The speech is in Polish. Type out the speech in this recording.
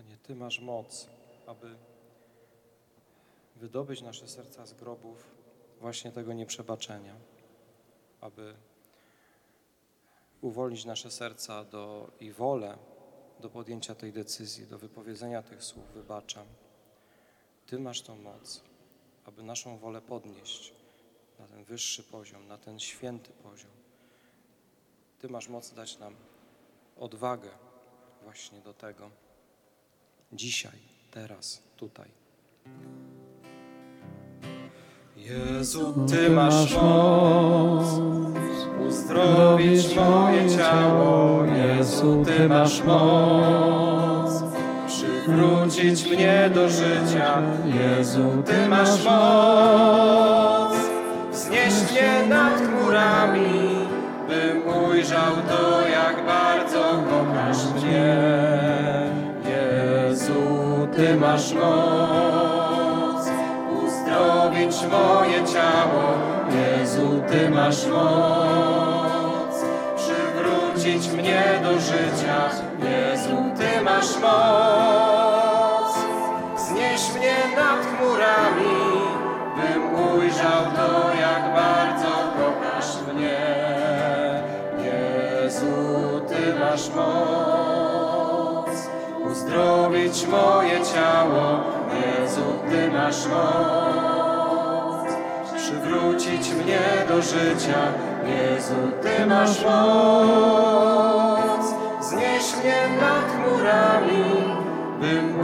Panie, Ty masz moc, aby wydobyć nasze serca z grobów właśnie tego nieprzebaczenia, aby uwolnić nasze serca do, i wolę do podjęcia tej decyzji, do wypowiedzenia tych słów wybaczam. Ty masz tą moc, aby naszą wolę podnieść na ten wyższy poziom, na ten święty poziom. Ty masz moc dać nam odwagę właśnie do tego. Dzisiaj, teraz, tutaj. Jezu, Ty masz moc uzdrowić moje ciało. Jezu, Ty masz moc przywrócić mnie do życia. Jezu, Ty masz moc wznieść mnie nad chmurami, bym ujrzał to, Ty masz moc uzdrowić moje ciało. Jezu, Ty masz moc przywrócić mnie do życia. Jezu, Ty masz moc znieś mnie nad chmurami, bym ujrzał to, jak bardzo kochasz mnie. Jezu, Ty masz moc uzdrowić moje ciało. Jezu, Ty masz moc przywrócić mnie do życia. Jezu, Ty masz moc znieś mnie nad chmurami, bym